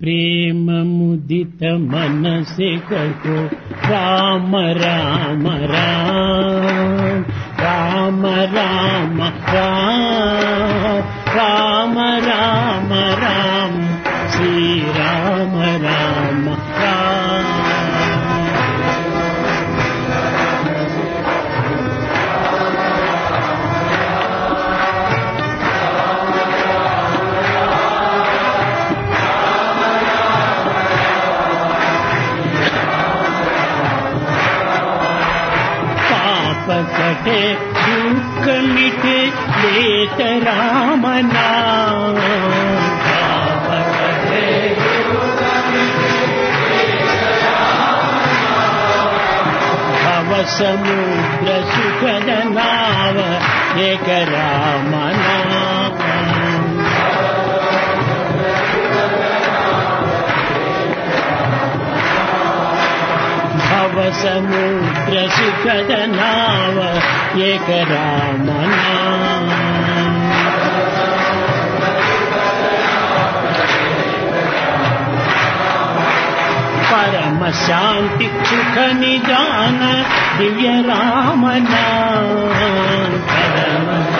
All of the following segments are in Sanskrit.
प्रेम मुदित मन से कहो राम राम राम दुख मिटे लेत राम नाम। पाप कटे भव समुद्र सुखद नाव एक राम नाम समुद्र सुखद नाव एक राम नाम परम शांति सुख निदान दिव्य राम नाम परम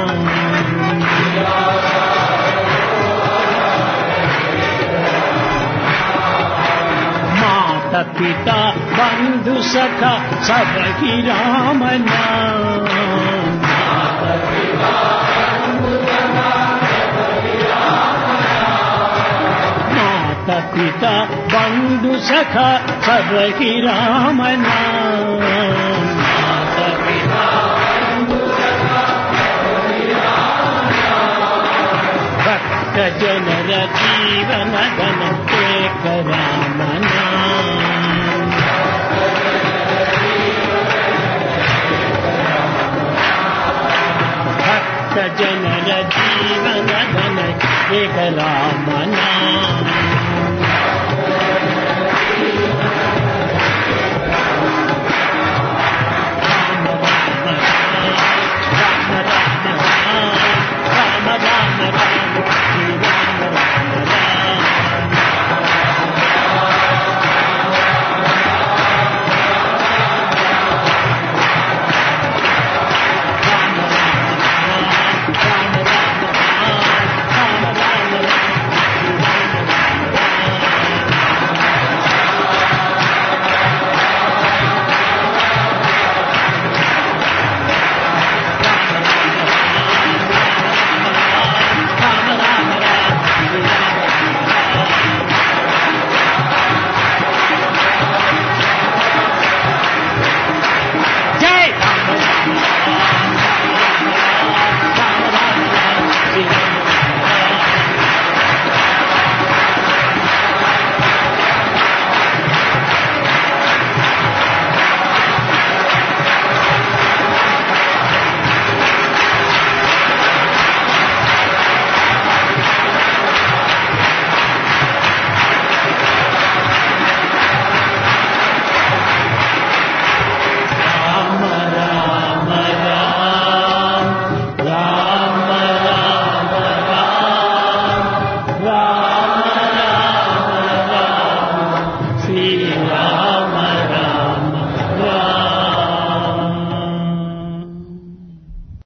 पिता बन्धु सखा सर्वकी रामना। पिता बन्धु सख सर्वकी रामना। पिता करा। सजन जीव गन ए रामना